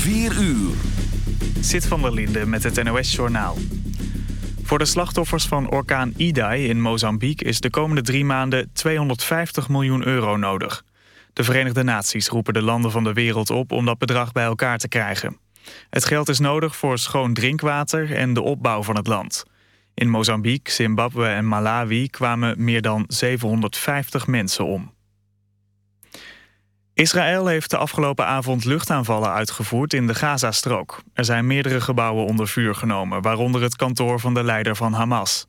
4 uur. Zit van der Linde met het NOS-journaal. Voor de slachtoffers van orkaan Idai in Mozambique... is de komende drie maanden 250 miljoen euro nodig. De Verenigde Naties roepen de landen van de wereld op... om dat bedrag bij elkaar te krijgen. Het geld is nodig voor schoon drinkwater en de opbouw van het land. In Mozambique, Zimbabwe en Malawi kwamen meer dan 750 mensen om. Israël heeft de afgelopen avond luchtaanvallen uitgevoerd in de Gazastrook. Er zijn meerdere gebouwen onder vuur genomen, waaronder het kantoor van de leider van Hamas.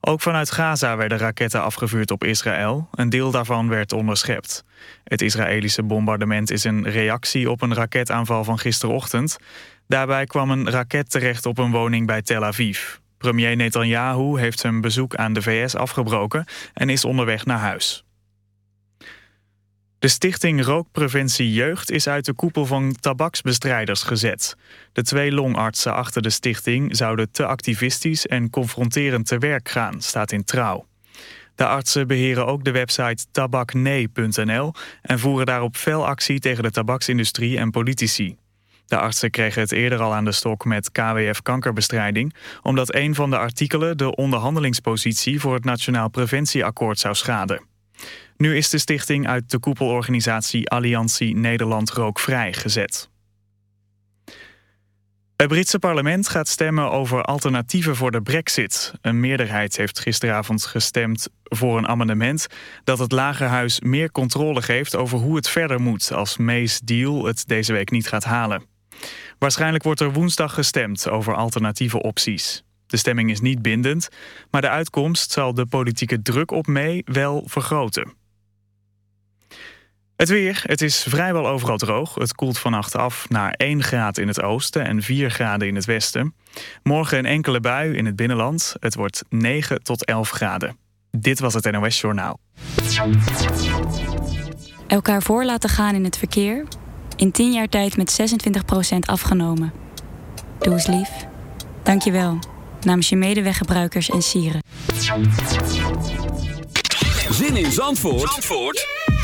Ook vanuit Gaza werden raketten afgevuurd op Israël. Een deel daarvan werd onderschept. Het Israëlische bombardement is een reactie op een raketaanval van gisterochtend. Daarbij kwam een raket terecht op een woning bij Tel Aviv. Premier Netanyahu heeft zijn bezoek aan de VS afgebroken en is onderweg naar huis. De stichting Rookpreventie Jeugd is uit de koepel van tabaksbestrijders gezet. De twee longartsen achter de stichting zouden te activistisch en confronterend te werk gaan, staat in Trouw. De artsen beheren ook de website tabaknee.nl en voeren daarop fel actie tegen de tabaksindustrie en politici. De artsen kregen het eerder al aan de stok met KWF kankerbestrijding... omdat een van de artikelen de onderhandelingspositie voor het Nationaal Preventieakkoord zou schaden. Nu is de stichting uit de koepelorganisatie Alliantie Nederland Rookvrij gezet. Het Britse parlement gaat stemmen over alternatieven voor de brexit. Een meerderheid heeft gisteravond gestemd voor een amendement... dat het Lagerhuis meer controle geeft over hoe het verder moet... als May's deal het deze week niet gaat halen. Waarschijnlijk wordt er woensdag gestemd over alternatieve opties. De stemming is niet bindend, maar de uitkomst zal de politieke druk op May wel vergroten. Het weer. Het is vrijwel overal droog. Het koelt vannacht af naar 1 graad in het oosten en 4 graden in het westen. Morgen een enkele bui in het binnenland. Het wordt 9 tot 11 graden. Dit was het NOS Journaal. Elkaar voor laten gaan in het verkeer. In 10 jaar tijd met 26% afgenomen. Doe eens lief. Dank je wel. Namens je medeweggebruikers en sieren. Zin in Zandvoort? Zandvoort?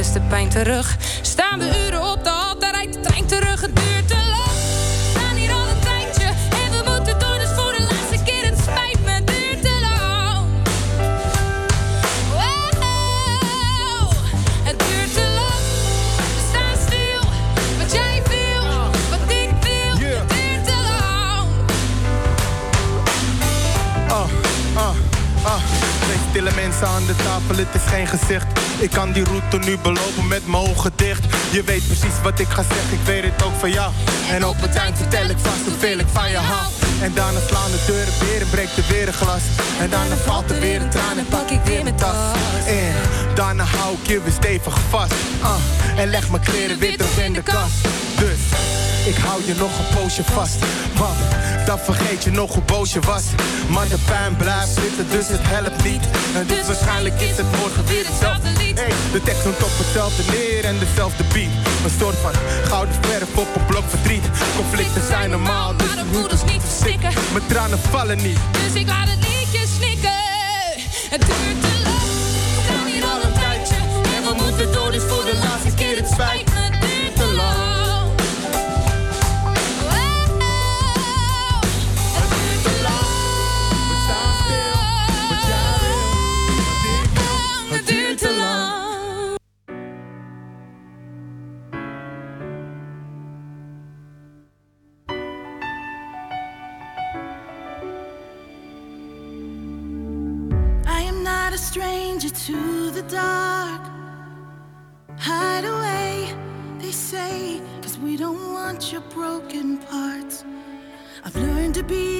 De pijn terug. Staan we uren op de hap, rijdt de tijd terug. Het duurt te lang. We staan hier al een tijdje. Even we te doen dus voor de laatste keer. Het spijt me, het duurt te lang. Het duurt te lang. We staan stil. Wat jij wil wat ik wil Het duurt te lang. Oh, oh, mensen aan de tafel, het is geen gezicht. Ik kan die route nu belopen met mogen dicht. Je weet precies wat ik ga zeggen, ik weet het ook van jou. En op het eind vertel ik vast hoeveel ik van je hou. En daarna slaan de deuren weer en breekt er weer een glas. En daarna valt er weer een traan en pak ik weer mijn tas. En daarna hou ik je weer stevig vast. Ah, en leg mijn kleren weer terug in de kast. Dus ik hou je nog een poosje vast. Want dan vergeet je nog hoe boos je was. Maar de pijn blijft zitten, dus het helpt niet. En dus, dus waarschijnlijk is het morgen weer hetzelfde lied. De tekst noemt op hetzelfde neer en dezelfde beat. Een soort van gouden verf op een blok verdriet. Conflicten zijn normaal, dus maar de voeders niet verstikken. Mijn tranen vallen niet, dus ik laat het liedje snikken. Het duurt te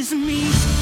is me.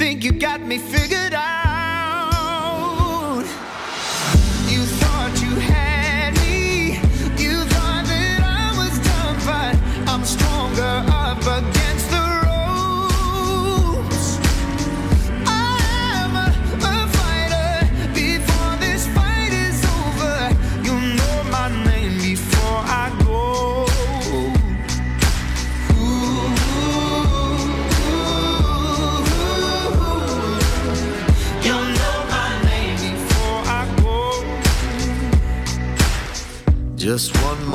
think you got me fixed.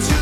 to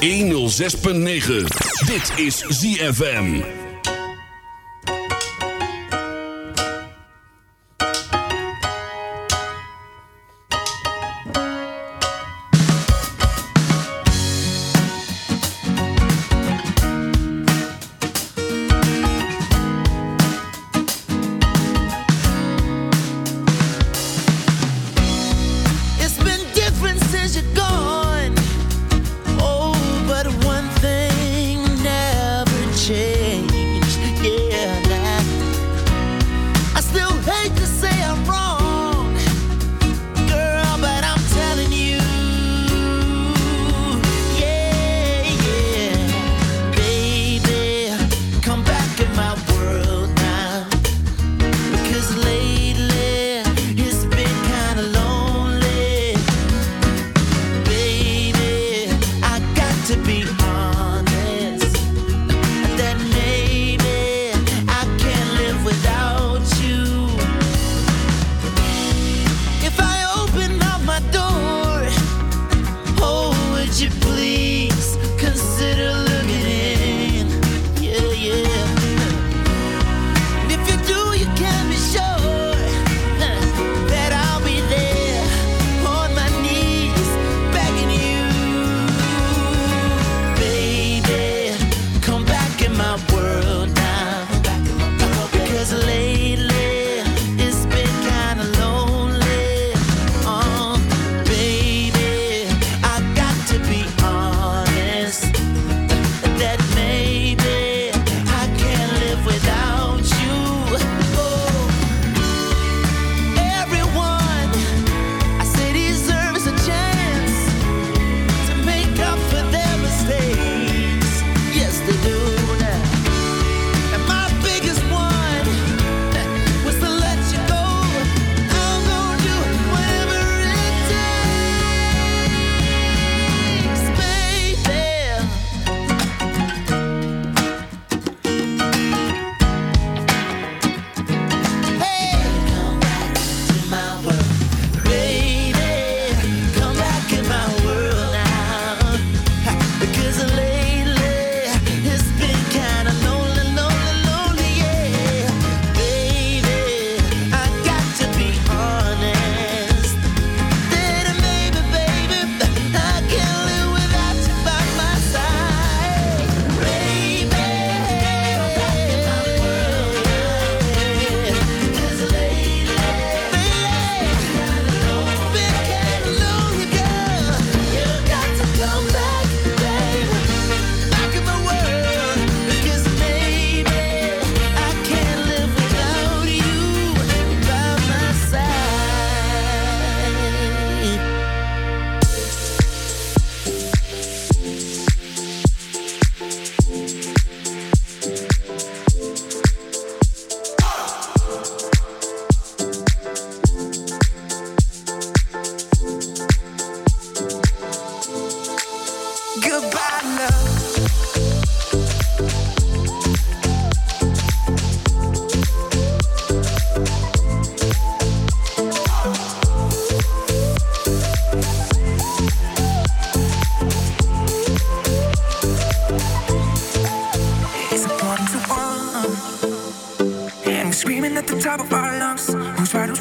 106.9. Dit is ZFM.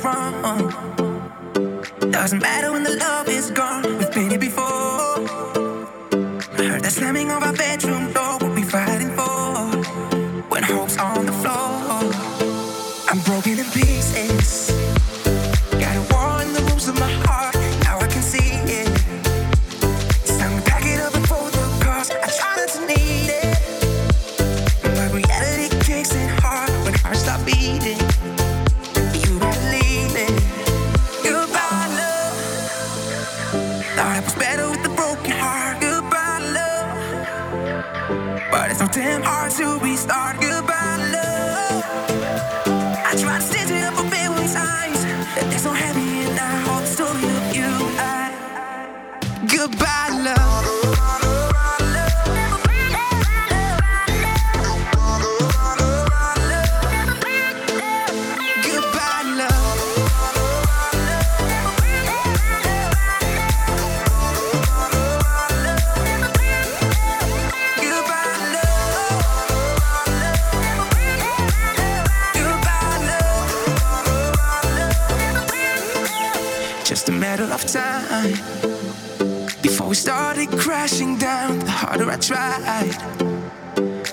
wrong. Doesn't matter when the love is gone. We've been here before. I heard the slamming of our bedroom door. What we fighting for? When hope's on the floor, I'm broken in pieces. tried,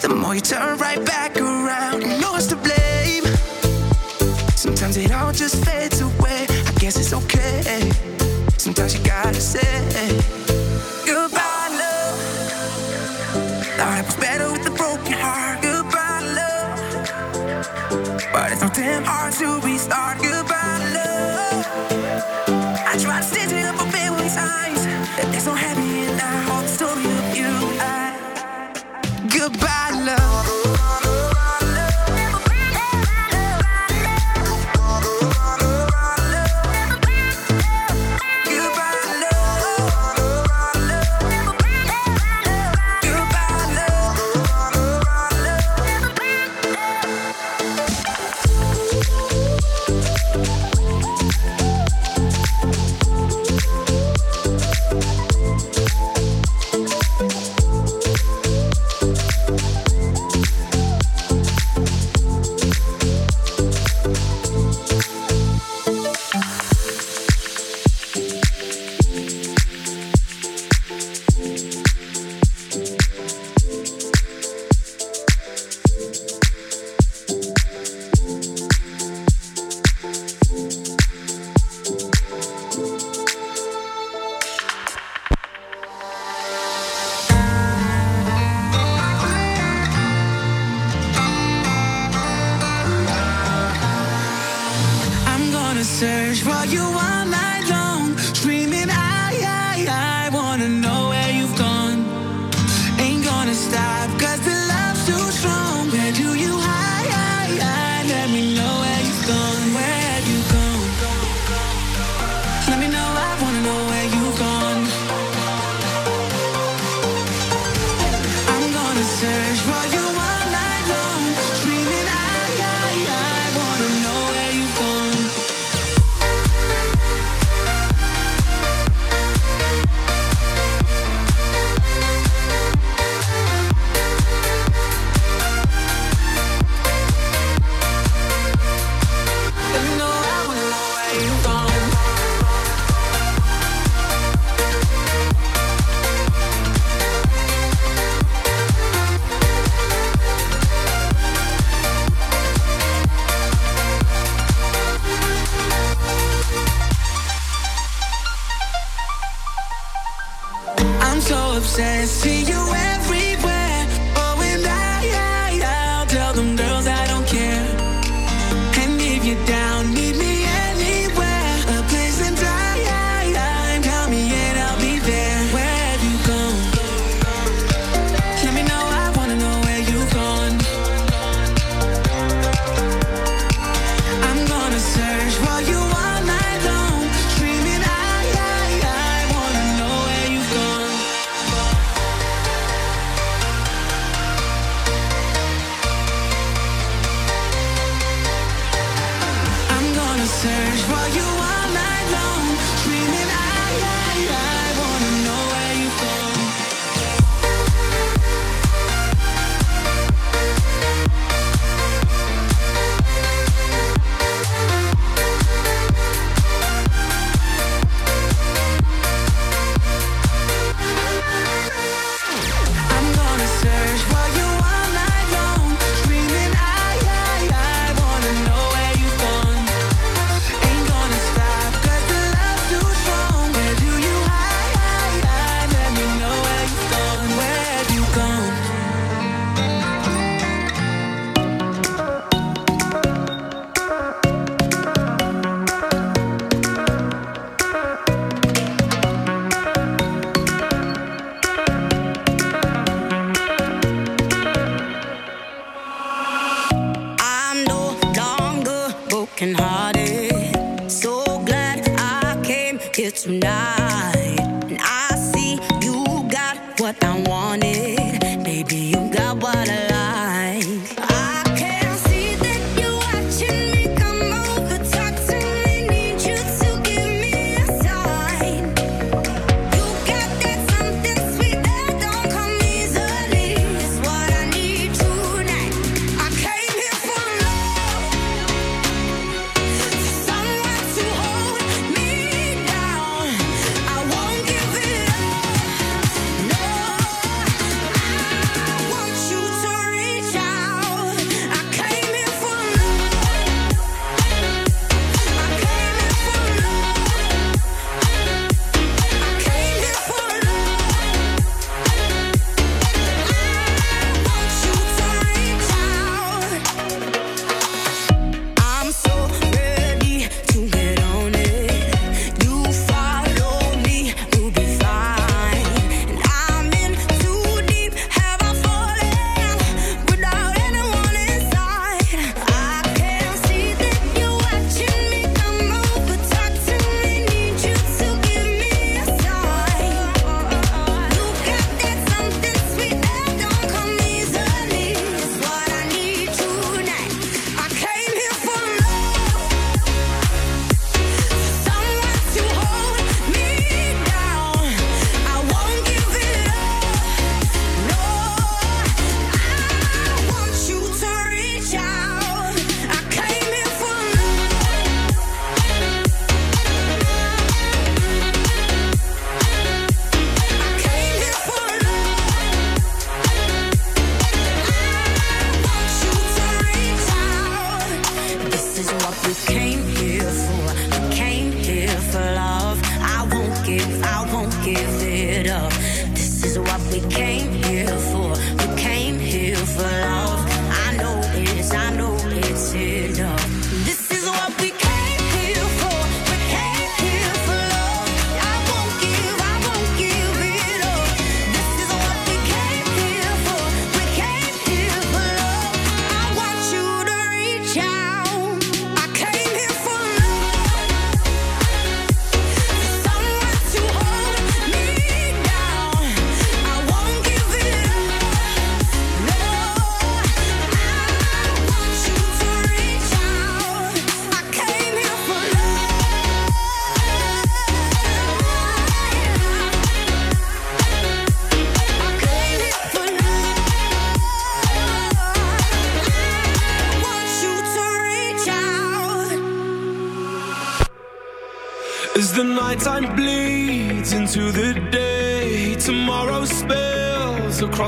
the more you turn right back around. And no one's to blame. Sometimes it all just fades away. I guess it's okay. Sometimes you gotta say goodbye, love. Thought it was better with a broken heart. Goodbye, love. But it's so damn hard to restart. Goodbye, love. I tried to stitch it up a bit with signs. There's no happy.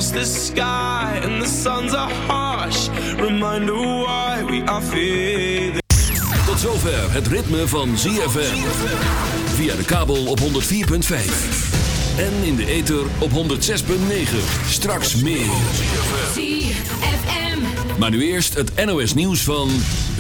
the sky and the suns harsh. Why we are. Tot zover het ritme van ZFM. Via de kabel op 104.5. En in de ether op 106.9. Straks meer. ZFM. Maar nu eerst het NOS nieuws van...